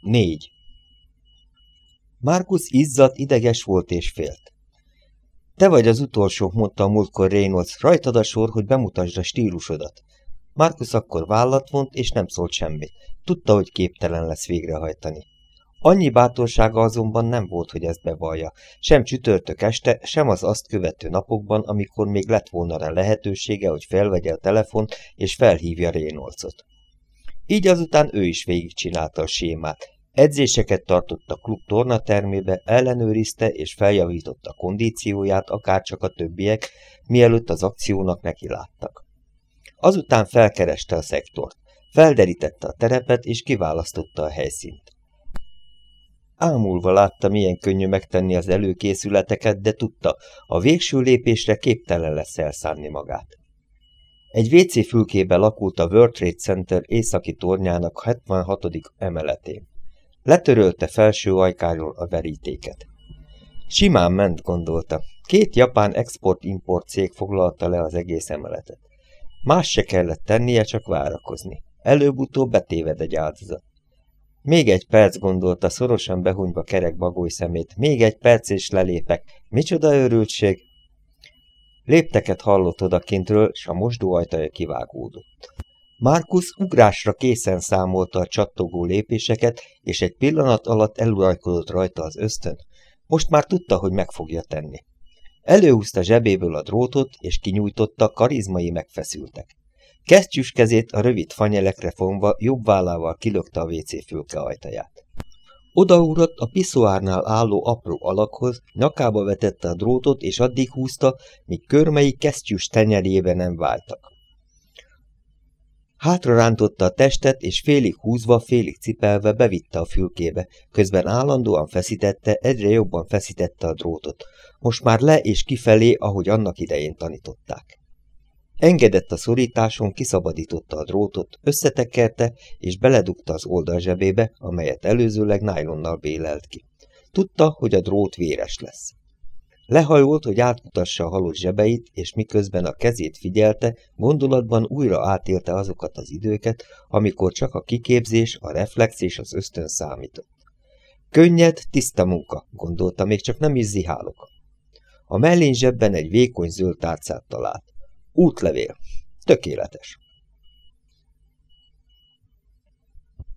4. Markus izzadt, ideges volt és félt. Te vagy az utolsó, mondta múltkor Reynolds, rajtad a sor, hogy bemutasd a stílusodat. Markus akkor vállat vont, és nem szólt semmit. Tudta, hogy képtelen lesz végrehajtani. Annyi bátorsága azonban nem volt, hogy ezt bevallja, sem csütörtök este, sem az azt követő napokban, amikor még lett volna rá lehetősége, hogy felvegye a telefont és felhívja Reynoldsot. Így azután ő is végigcsinálta a sémát. Edzéseket tartott a klub tornatermébe, ellenőrizte és feljavította kondícióját, akárcsak a többiek, mielőtt az akciónak nekiláttak. Azután felkereste a szektort, felderítette a terepet és kiválasztotta a helyszínt. Ámulva látta, milyen könnyű megtenni az előkészületeket, de tudta, a végső lépésre képtelen lesz elszánni magát. Egy WC fülkébe lakult a World Trade Center északi tornyának 76. emeletén. Letörölte felső ajkáról a verítéket. Simán ment, gondolta. Két japán export-import cég foglalta le az egész emeletet. Más se kellett tennie, csak várakozni. Előbb-utóbb betéved egy áldozat. Még egy perc, gondolta, szorosan behunyva kerek bagoly szemét. Még egy perc, és lelépek. Micsoda örültség! Lépteket hallott odakintről, s a mosdó ajtaja kivágódott. Markus ugrásra készen számolta a csattogó lépéseket, és egy pillanat alatt elurajkodott rajta az ösztön. Most már tudta, hogy meg fogja tenni. Előhúzta zsebéből a drótot, és kinyújtotta, karizmai megfeszültek. Kesztyűs kezét a rövid fanyelekre fonva jobb vállával kilökte a WC fülke ajtaját. Odaúrott a piszoárnál álló apró alakhoz, nyakába vetette a drótot, és addig húzta, míg körmei kesztyűs tenyerébe nem váltak. Hátra rántotta a testet, és félig húzva, félig cipelve bevitte a fülkébe, közben állandóan feszítette, egyre jobban feszítette a drótot. Most már le és kifelé, ahogy annak idején tanították. Engedett a szorításon, kiszabadította a drótot, összetekerte, és beledugta az oldalzsebébe, amelyet előzőleg nájlonnal bélelt ki. Tudta, hogy a drót véres lesz. Lehajolt, hogy átmutassa a halott zsebeit, és miközben a kezét figyelte, gondolatban újra átélte azokat az időket, amikor csak a kiképzés, a reflex és az ösztön számított. Könnyed, tiszta munka, gondolta, még csak nem is zihálok. A mellén zsebben egy vékony zöld tárcát talált. Útlevél. Tökéletes.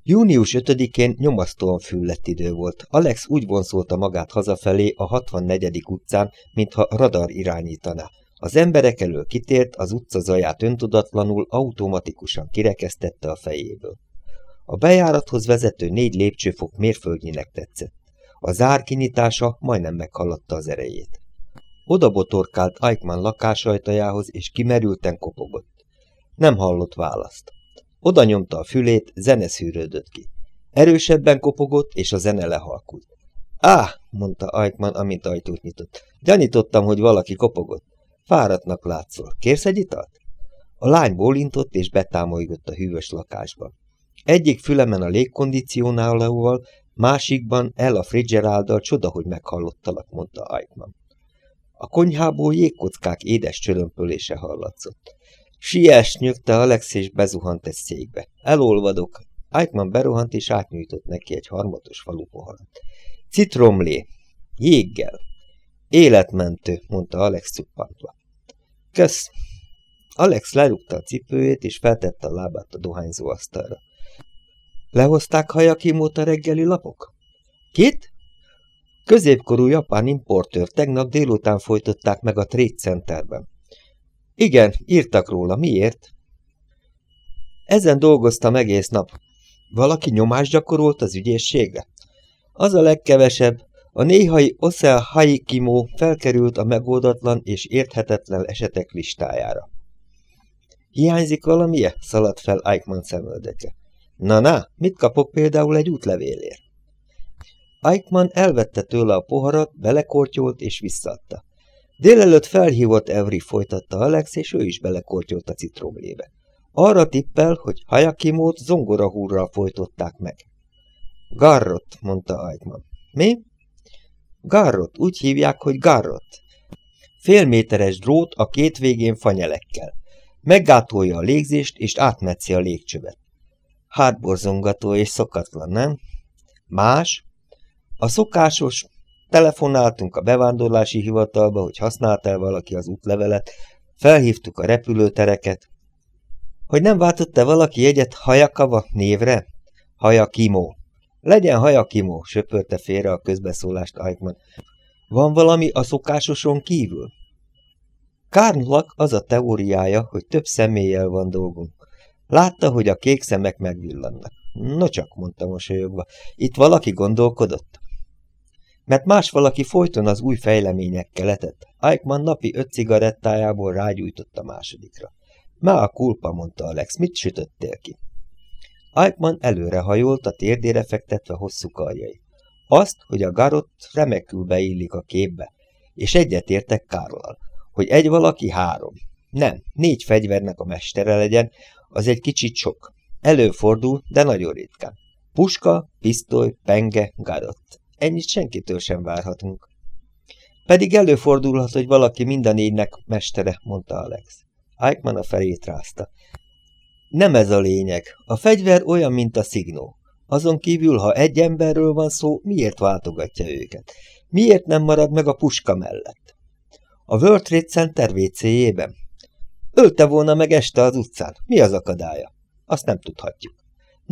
Június 5-én nyomasztóan füllett idő volt. Alex úgy vonszolta magát hazafelé a 64. utcán, mintha radar irányítaná. Az emberek elől kitért, az utca zaját öntudatlanul, automatikusan kirekesztette a fejéből. A bejárathoz vezető négy lépcsőfok mérföldnyinek tetszett. A zár kinyitása majdnem meghaladta az erejét. Oda botorkált Eichmann lakásajtajához, és kimerülten kopogott. Nem hallott választ. Oda nyomta a fülét, zene szűrődött ki. Erősebben kopogott, és a zene lehalkult. Á, mondta Eichmann, amint ajtót nyitott. Gyanítottam, hogy valaki kopogott. Fáradtnak látszol. Kérsz egy italt? A lány bólintott, és betámolygott a hűvös lakásba. Egyik fülemen a légkondicionálóval, másikban el a Fitzgeralddal csoda, hogy meghallottalak, mondta Eichmann. A konyhából jégkockák édes csörömpölése hallatszott. Siess, nyögte Alex, és bezuhant egy székbe. Elolvadok. Eichmann berohant, és átnyújtott neki egy harmatos falu poharat. Citromlé. Jéggel. Életmentő, mondta Alex cuppantva. Kösz. Alex lerúgta a cipőjét, és feltette a lábát a dohányzó asztalra. Lehozták hajakimót a reggeli lapok? Kit? Középkorú japán importőr tegnap délután folytották meg a Trade Centerben. Igen, írtak róla. Miért? Ezen dolgoztam egész nap. Valaki nyomást gyakorolt az ügyészségre? Az a legkevesebb. A néhai Osel Haikimo felkerült a megoldatlan és érthetetlen esetek listájára. Hiányzik valamije? szaladt fel Eichmann szemöldeke. Na-na, mit kapok például egy útlevélért? Eichmann elvette tőle a poharat, belekortyolt és visszaadta. Délelőtt felhívott Evri, folytatta Alex, és ő is belekortyolt a citromlébe. Arra tippel, hogy Hayakimót zongorahúrral folytották meg. Garrot, mondta Eichmann. Mi? Garrot, úgy hívják, hogy Garrot. Félméteres drót a két végén fanyelekkel. Meggátolja a légzést, és átmetszi a légcsövet. Hátborzongató és szokatlan, nem? Más? A szokásos, telefonáltunk a bevándorlási hivatalba, hogy használta valaki az útlevelet, felhívtuk a repülőtereket. Hogy nem váltott-e valaki jegyet Hajakava névre? Hajakimó. Legyen Hajakimó, söpörte félre a közbeszólást Eichmann. Van valami a szokásoson kívül? Kárnlak az a teóriája, hogy több személlyel van dolgunk. Látta, hogy a kék szemek megvillannak. No csak, mondta mosolyogva, itt valaki gondolkodott? Mert más valaki folyton az új fejleményekkel etett. Eichmann napi öt cigarettájából rágyújtott a másodikra. Má a kulpa, mondta Alex, mit sütöttél ki? Eichmann előrehajolt, a térdére fektetve hosszú karjai. Azt, hogy a garott remekül beillik a képbe, és egyetértek Károllal, hogy egy valaki három. Nem, négy fegyvernek a mestere legyen, az egy kicsit sok. Előfordul, de nagyon ritkán. Puska, pisztoly, penge, garott. Ennyit senkitől sem várhatunk. Pedig előfordulhat, hogy valaki mind a négynek mestere, mondta Alex. Eichmann a felét rázta. Nem ez a lényeg. A fegyver olyan, mint a szignó. Azon kívül, ha egy emberről van szó, miért váltogatja őket? Miért nem marad meg a puska mellett? A World Trade Center WC-jében? Ölte volna meg este az utcán. Mi az akadálya? Azt nem tudhatjuk.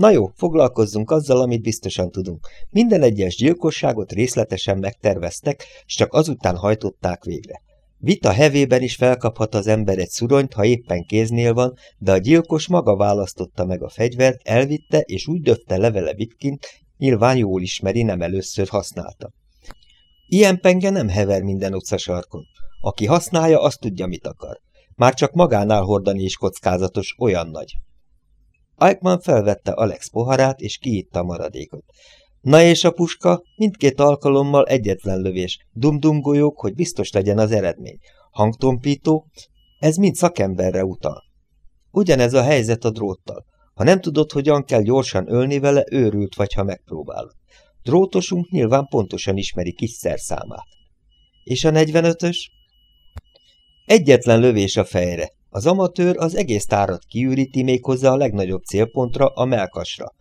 Na jó, foglalkozzunk azzal, amit biztosan tudunk. Minden egyes gyilkosságot részletesen megterveztek, és csak azután hajtották végre. Vita hevében is felkaphat az ember egy szuronyt, ha éppen kéznél van, de a gyilkos maga választotta meg a fegyvert, elvitte és úgy döfte levele Vitkint, nyilván jól ismeri, nem először használta. Ilyen penge nem hever minden utcasarkon. Aki használja, azt tudja, mit akar. Már csak magánál hordani is kockázatos, olyan nagy. Eichmann felvette Alex poharát, és kiitta a maradékot. Na és a puska? Mindkét alkalommal egyetlen lövés. Dum-dum golyók, hogy biztos legyen az eredmény. Hangtompító, ez mind szakemberre utal. Ugyanez a helyzet a dróttal. Ha nem tudod, hogyan kell gyorsan ölni vele, őrült vagy, ha megpróbálod. Drótosunk nyilván pontosan ismeri kis számát. És a 45-ös? Egyetlen lövés a fejre. Az amatőr az egész tárat kiüríti méghozzá a legnagyobb célpontra, a melkasra.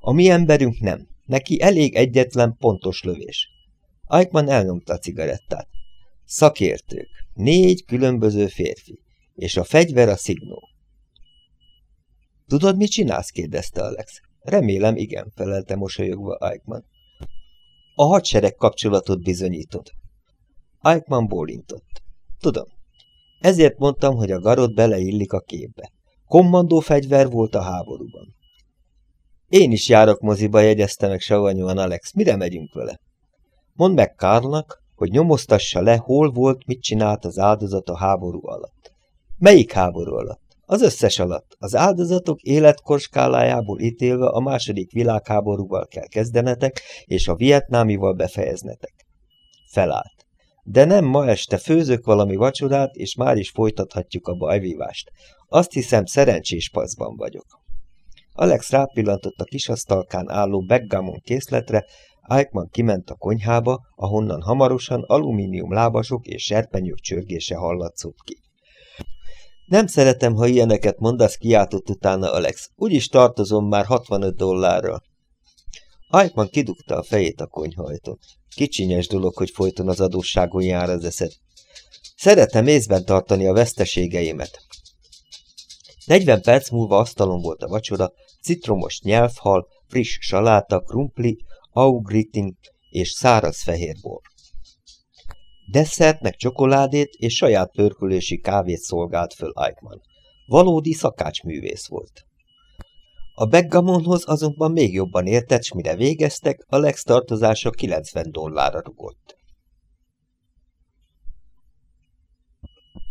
A mi emberünk nem. Neki elég egyetlen pontos lövés. Eichmann elnyomta a cigarettát. Szakértők. Négy különböző férfi. És a fegyver a szignó. Tudod, mit csinálsz? kérdezte Alex. Remélem, igen, felelte mosolyogva Eichmann. A hadsereg kapcsolatot bizonyítod. Eichmann bólintott. Tudom. Ezért mondtam, hogy a garot beleillik a képbe. Kommandó fegyver volt a háborúban. Én is járok moziba, jegyezte meg savanyúan Alex. Mire megyünk vele? Mondd meg Kárnak, hogy nyomoztassa le, hol volt, mit csinált az áldozat a háború alatt. Melyik háború alatt? Az összes alatt. Az áldozatok életkorskálájából ítélve a második világháborúval kell kezdenetek, és a vietnámival befejeznetek. Felállt. De nem ma este főzök valami vacsorát, és már is folytathatjuk a bajvívást. Azt hiszem, szerencsés paszban vagyok. Alex rápillantott a kisasztalkán álló backgammon készletre, Eichmann kiment a konyhába, ahonnan hamarosan alumínium lábasok és serpenyők csörgése hallatszott ki. Nem szeretem, ha ilyeneket mondasz, kiáltott utána Alex. Úgyis tartozom már 65 dollárral. Eichmann kidugta a fejét a konyhajton. Kicsinyes dolog, hogy folyton az adósságon jár az eszed. Szeretem észben tartani a veszteségeimet. 40 perc múlva asztalon volt a vacsora, citromos nyelvhal, friss saláta, krumpli, augritin és száraz fehérbor. Desszertnek csokoládét és saját pörkölési kávét szolgált föl Eichmann. Valódi szakácsművész volt. A Beggamonhoz azonban még jobban értett, s mire végeztek, a Lex tartozása 90 dollárra rugott.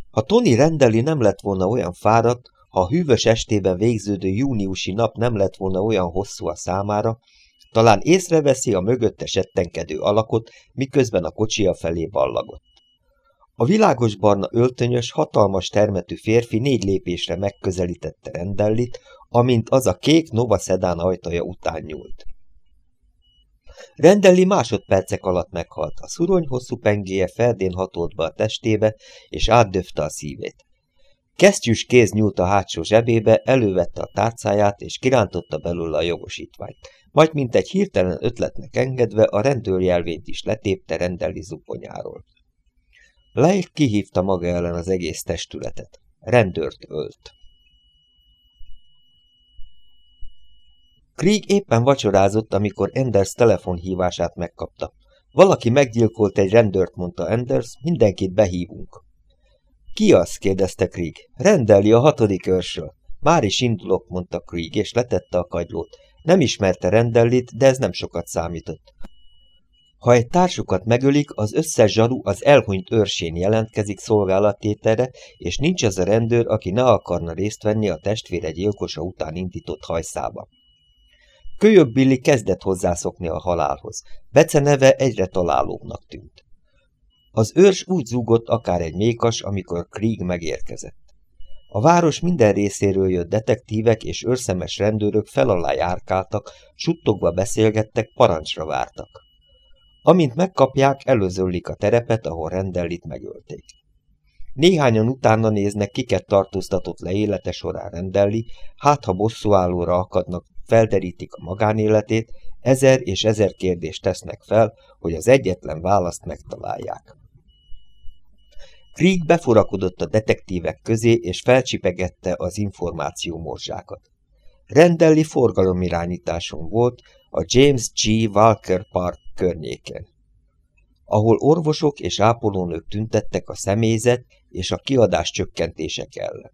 Ha Tony rendeli nem lett volna olyan fáradt, ha a hűvös estében végződő júniusi nap nem lett volna olyan hosszú a számára, talán észreveszi a mögötte settenkedő alakot, miközben a kocsia felé ballagott. A világos barna öltönyös, hatalmas termetű férfi négy lépésre megközelítette rendellit, amint az a kék Nova Sedan ajtaja után nyúlt. Rendelli másodpercek alatt meghalt, a szurony hosszú pengéje feldén hatolt be a testébe, és átdöfte a szívét. Kesztyűs kéz nyúlt a hátsó zsebébe, elővette a tárcáját, és kirántotta belőle a jogosítványt. majd mint egy hirtelen ötletnek engedve a rendőrjelvényt is letépte rendeli zuponyáról. Leif kihívta maga ellen az egész testületet. Rendőrt ölt. Krieg éppen vacsorázott, amikor Enders telefonhívását megkapta. Valaki meggyilkolt egy rendőrt, mondta Enders, mindenkit behívunk. Ki az? kérdezte Krieg. Rendeli a hatodik őrsről. Már is indulok, mondta Krieg, és letette a kagylót. Nem ismerte Rendellit, de ez nem sokat számított. Ha egy társukat megölik, az összes zsaru az elhunyt őrsén jelentkezik szolgálattételre, és nincs az a rendőr, aki ne akarna részt venni a testvére gyilkosa után indított hajszába. Kölyök Billy kezdett hozzászokni a halálhoz. Bece neve egyre találóbbnak tűnt. Az őrs úgy zúgott akár egy mékas, amikor Krieg megérkezett. A város minden részéről jött detektívek és őrszemes rendőrök fel alá járkáltak, suttogva beszélgettek, parancsra vártak. Amint megkapják, előzöllik a terepet, ahol rendellit megölték. Néhányan utána néznek, kiket tartóztatott le élete során rendelli, hát ha bosszúállóra akadnak, felderítik a magánéletét, ezer és ezer kérdést tesznek fel, hogy az egyetlen választ megtalálják. Krieg beforakodott a detektívek közé, és felcsipegette az információ morzsákat. Rendelli forgalomirányításon volt a James G. Walker Park környéken, ahol orvosok és ápolónők tüntettek a személyzet és a kiadás csökkentések ellen.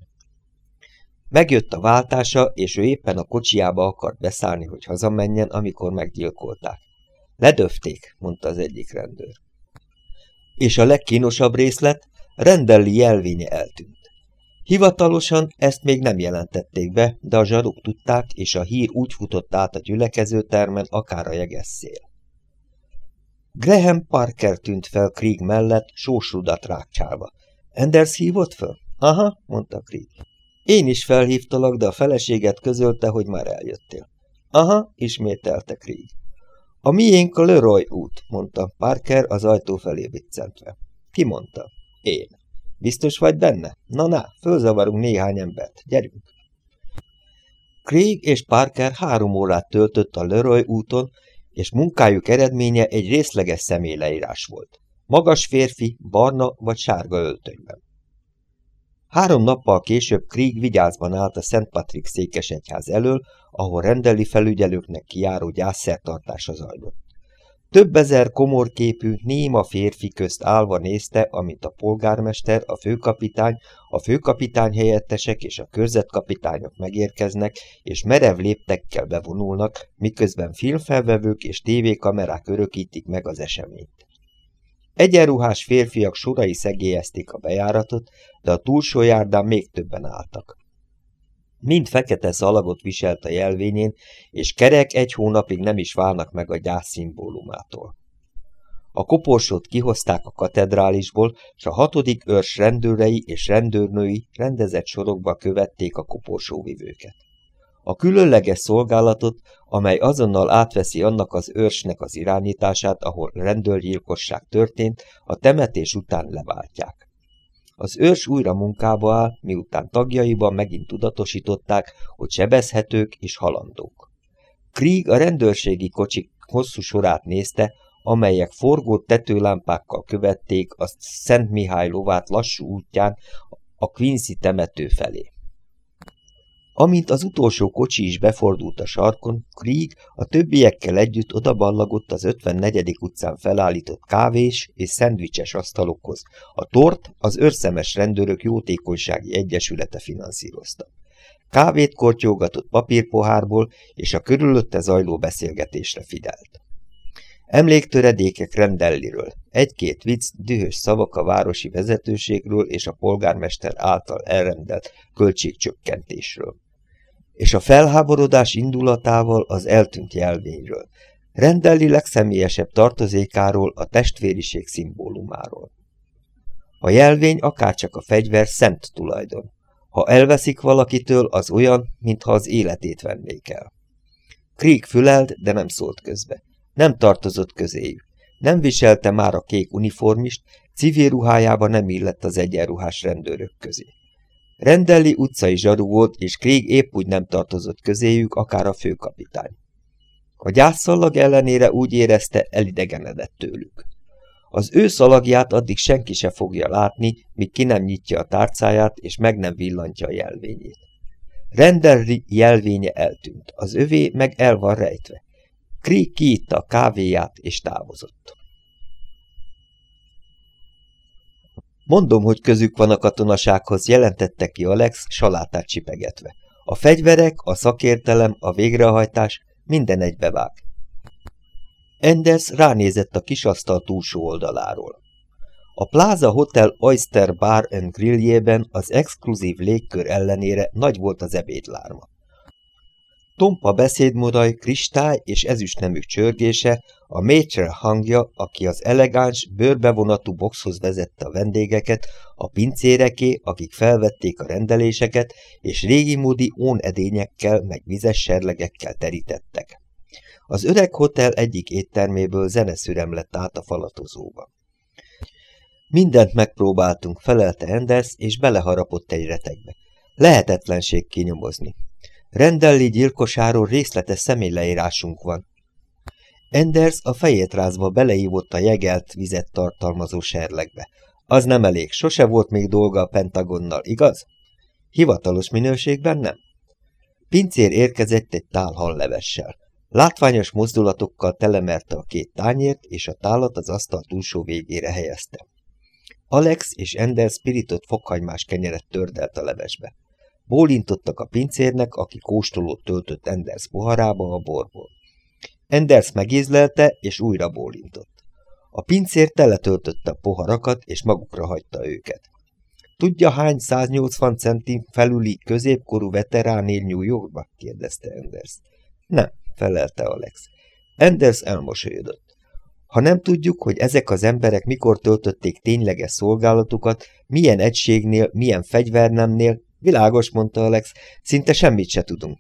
Megjött a váltása, és ő éppen a kocsiába akart beszállni, hogy hazamenjen, amikor meggyilkolták. Ledöfték, mondta az egyik rendőr. És a legkínosabb részlet, rendelli jelvénye eltűnt. Hivatalosan ezt még nem jelentették be, de a zsaruk tudták, és a hír úgy futott át a gyülekezőtermen, akár a jegesszél. Graham Parker tűnt fel Krieg mellett, sósrudat rákcsálva. Enders hívott föl? Aha, mondta Krieg. Én is felhívtalak, de a feleséget közölte, hogy már eljöttél. Aha, ismételte Krieg. A miénk a Leroy út, mondta Parker az ajtó felé viccentve. Ki mondta? Én. Biztos vagy benne? Na-na, fölzavarunk néhány embert. Gyerünk! Craig és Parker három órát töltött a Leroy úton, és munkájuk eredménye egy részleges személyleírás volt. Magas férfi, barna vagy sárga öltönyben. Három nappal később Krieg vigyázban állt a Szent Patrik székesegyház elől, ahol rendeli felügyelőknek kijáró gyászszertartása zajlott. Több ezer komorképű, néma férfi közt állva nézte, amint a polgármester, a főkapitány, a főkapitány helyettesek és a körzetkapitányok megérkeznek, és merev léptekkel bevonulnak, miközben filmfelvevők és tévékamerák örökítik meg az eseményt. Egyenruhás férfiak sorai szegélyezték a bejáratot, de a túlsó járdán még többen álltak. Mind fekete szalagot viselt a jelvényén, és kerek egy hónapig nem is válnak meg a gyász szimbólumától. A koporsót kihozták a katedrálisból, s a hatodik őrs rendőrei és rendőrnői rendezett sorokba követték a koporsóvivőket. A különleges szolgálatot, amely azonnal átveszi annak az őrsnek az irányítását, ahol rendőrgyilkosság történt, a temetés után leváltják. Az őrs újra munkába áll, miután tagjaiban megint tudatosították, hogy sebezhetők és halandók. Krieg a rendőrségi kocsik hosszú sorát nézte, amelyek forgó tetőlámpákkal követték a Szent Mihály lovát lassú útján a Quincy temető felé. Amint az utolsó kocsi is befordult a sarkon, Krieg a többiekkel együtt odaballagott az 54. utcán felállított kávés és szendvicses asztalokhoz. A tort az őrszemes rendőrök jótékonysági egyesülete finanszírozta. Kávét kortyolgatott papírpohárból, és a körülötte zajló beszélgetésre figyelt. Emléktöredékek rendelliről, egy-két vicc, dühös szavak a városi vezetőségről és a polgármester által elrendelt költségcsökkentésről és a felháborodás indulatával az eltűnt jelvényről, rendeli legszemélyesebb tartozékáról, a testvériség szimbólumáról. A jelvény akárcsak a fegyver szent tulajdon. Ha elveszik valakitől, az olyan, mintha az életét vennék el. Krieg fülelt, de nem szólt közbe. Nem tartozott közéjük. Nem viselte már a kék uniformist, civil ruhájába nem illett az egyenruhás rendőrök közé. Rendelli utcai zsaru volt, és Krieg épp úgy nem tartozott közéjük, akár a főkapitány. A gyászszalag ellenére úgy érezte, elidegenedett tőlük. Az ő szalagját addig senki se fogja látni, míg ki nem nyitja a tárcáját, és meg nem villantja a jelvényét. Rendelri jelvénye eltűnt, az övé meg el van rejtve. Kri kiitta a kávéját, és távozott. Mondom, hogy közük van a katonasághoz, jelentette ki Alex, salátát csipegetve. A fegyverek, a szakértelem, a végrehajtás minden egybevág. Enders ránézett a kisasztal túlsó oldaláról. A Plaza Hotel Oyster Bar and Grilljében az exkluzív légkör ellenére nagy volt az ebédlárma. Tompa beszédmodaj, kristály és ezüstnemük csörgése, a Maitre hangja, aki az elegáns, bőrbevonatú boxhoz vezette a vendégeket, a pincéreké, akik felvették a rendeléseket, és régimódi ónedényekkel meg vizes serlegekkel terítettek. Az öreg hotel egyik étterméből zeneszürem lett át a falatozóba. Mindent megpróbáltunk, felelte Enders, és beleharapott egy retegbe. Lehetetlenség kinyomozni. Rendelli gyilkosáról részletes személyleírásunk van. Enders a fejét rázva beleívott a jegelt vizet tartalmazó serlegbe. Az nem elég, sose volt még dolga a Pentagonnal, igaz? Hivatalos minőségben nem. Pincér érkezett egy tál hallevessel. Látványos mozdulatokkal telemerte a két tányért, és a tálat az asztal túlsó végére helyezte. Alex és Ender spiritot fokhagymás kenyeret tördelt a levesbe. Bólintottak a pincérnek, aki kóstolót töltött Enders poharába a borból. Enders megízlelte, és újra bólintott. A pincér teletöltötte a poharakat, és magukra hagyta őket. Tudja, hány 180 centim felüli középkorú veterán él New Yorkba? kérdezte Enders. Nem, felelte Alex. Enders elmosolyodott. Ha nem tudjuk, hogy ezek az emberek mikor töltötték tényleges szolgálatukat, milyen egységnél, milyen fegyvernemnél, világos, mondta Alex, szinte semmit se tudunk.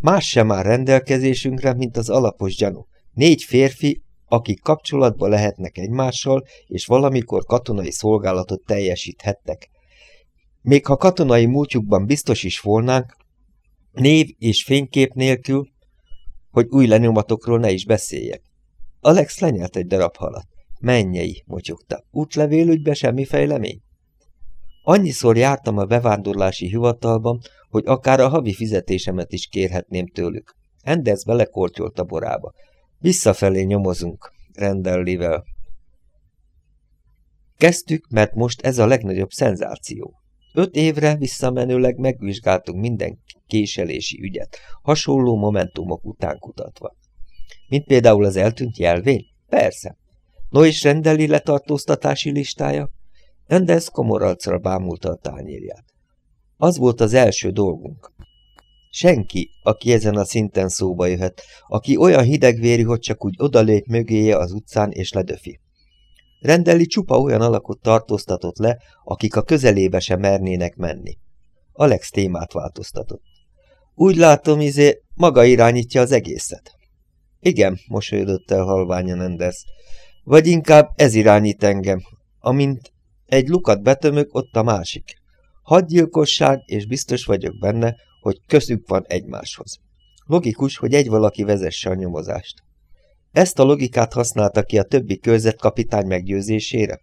Más sem áll rendelkezésünkre, mint az alapos gyanú. Négy férfi, akik kapcsolatba lehetnek egymással, és valamikor katonai szolgálatot teljesíthettek. Még ha katonai múltjukban biztos is volnánk, név és fénykép nélkül, hogy új lenyomatokról ne is beszéljek. Alex lenyelt egy darab halat. Mennyei, motyogta. Útlevélügybe semmi fejlemény? Annyiszor jártam a bevándorlási hivatalban, hogy akár a havi fizetésemet is kérhetném tőlük. Enders belekortyolt a borába. Visszafelé nyomozunk, rendellivel. Kezdtük, mert most ez a legnagyobb szenzáció. Öt évre visszamenőleg megvizsgáltunk minden késelési ügyet, hasonló momentumok után kutatva. Mint például az eltűnt jelvény? Persze. No és rendeli letartóztatási listája? Enders komoralcra bámulta a tányérját. Az volt az első dolgunk. Senki, aki ezen a szinten szóba jöhet, aki olyan hidegvérű, hogy csak úgy odalép mögéje az utcán és ledöfi. Rendeli csupa olyan alakot tartóztatott le, akik a közelébe sem mernének menni. Alex témát változtatott. Úgy látom, izé, maga irányítja az egészet. Igen, mosolyodott el halványan Enders. Vagy inkább ez irányít engem. Amint egy lukat betömök, ott a másik. Hadgyilkosság, és biztos vagyok benne, hogy közük van egymáshoz. Logikus, hogy egy valaki vezesse a nyomozást. Ezt a logikát használta ki a többi körzetkapitány meggyőzésére?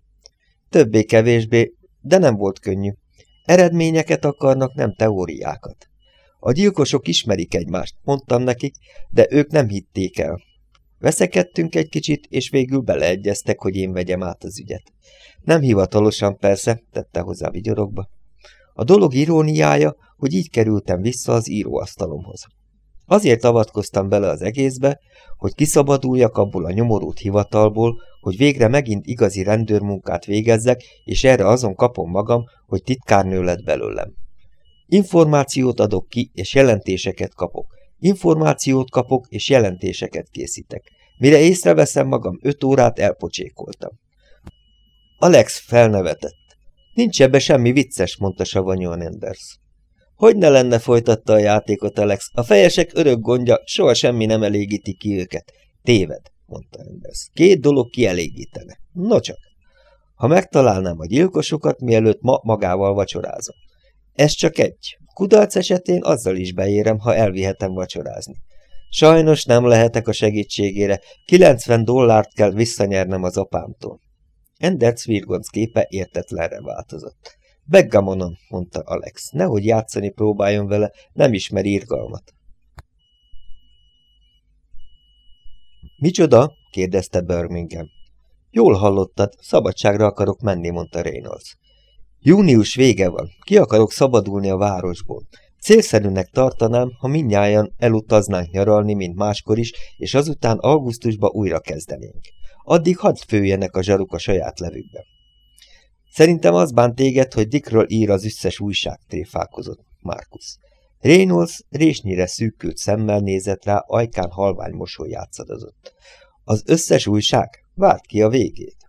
Többé-kevésbé, de nem volt könnyű. Eredményeket akarnak, nem teóriákat. A gyilkosok ismerik egymást, mondtam nekik, de ők nem hitték el. Veszekedtünk egy kicsit, és végül beleegyeztek, hogy én vegyem át az ügyet. Nem hivatalosan persze, tette hozzá vigyorogba. A dolog iróniája, hogy így kerültem vissza az íróasztalomhoz. Azért avatkoztam bele az egészbe, hogy kiszabaduljak abból a nyomorult hivatalból, hogy végre megint igazi rendőrmunkát végezzek, és erre azon kapom magam, hogy titkárnő lett belőlem. Információt adok ki, és jelentéseket kapok. Információt kapok, és jelentéseket készítek. Mire észreveszem magam, öt órát elpocsékoltam. Alex felnevetett. Nincs ebbe semmi vicces, mondta savanyúan Enders. Hogy ne lenne folytatta a játékot Alex, a fejesek örök gondja, soha semmi nem elégíti ki őket. Téved, mondta Enders. Két dolog kielégítene. No csak. Ha megtalálnám a gyilkosokat, mielőtt ma magával vacsorázom. Ez csak egy. Kudarc esetén azzal is beérem, ha elvihetem vacsorázni. Sajnos nem lehetek a segítségére, 90 dollárt kell visszanyernem az apámtól. Ender Virgonc képe értetlenre változott. Beggamonon, mondta Alex, nehogy játszani próbáljon vele, nem ismer írgalmat. Micsoda? kérdezte Birmingham. Jól hallottad, szabadságra akarok menni, mondta Reynolds. Június vége van, ki akarok szabadulni a városból. Célszerűnek tartanám, ha mindnyájan elutaznánk nyaralni, mint máskor is, és azután augusztusba újra kezdenénk. Addig hadd főjenek a zsaruk a saját levükbe. Szerintem az bánt téged, hogy Dickről ír az összes újság, tréfálkozott Markus. Reynolds résnyire szűkült szemmel nézett rá, ajkán halvány mosoly játszadozott. Az összes újság? Várt ki a végét.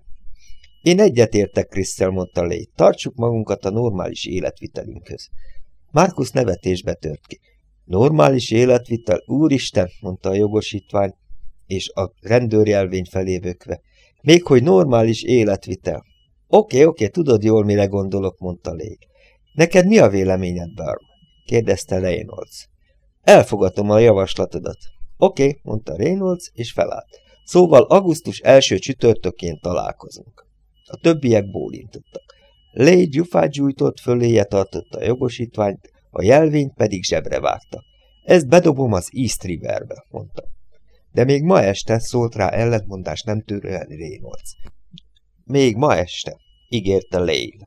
Én egyetértek, Krisztel, mondta Lé. Tartsuk magunkat a normális életvitelünkhöz. Markus nevetésbe tört ki. Normális életvitel, úristen, mondta a jogosítvány, és a rendőrjelvény felé bökve. Még hogy normális életvitel. Oké, oké, tudod jól, mire gondolok, mondta Lé. Neked mi a véleményed, Barm? kérdezte Reynolds. Elfogadom a javaslatodat. Oké, mondta Reynolds, és felállt. Szóval augusztus első csütörtökén találkozunk. A többiek bólintottak. Lay gyufát gyújtott, föléje tartotta a jogosítványt, a jelvényt pedig zsebre vágta. Ezt bedobom az East Riverbe, mondta. De még ma este szólt rá ellentmondás nem törően Reynolds. Még ma este, ígérte Lay.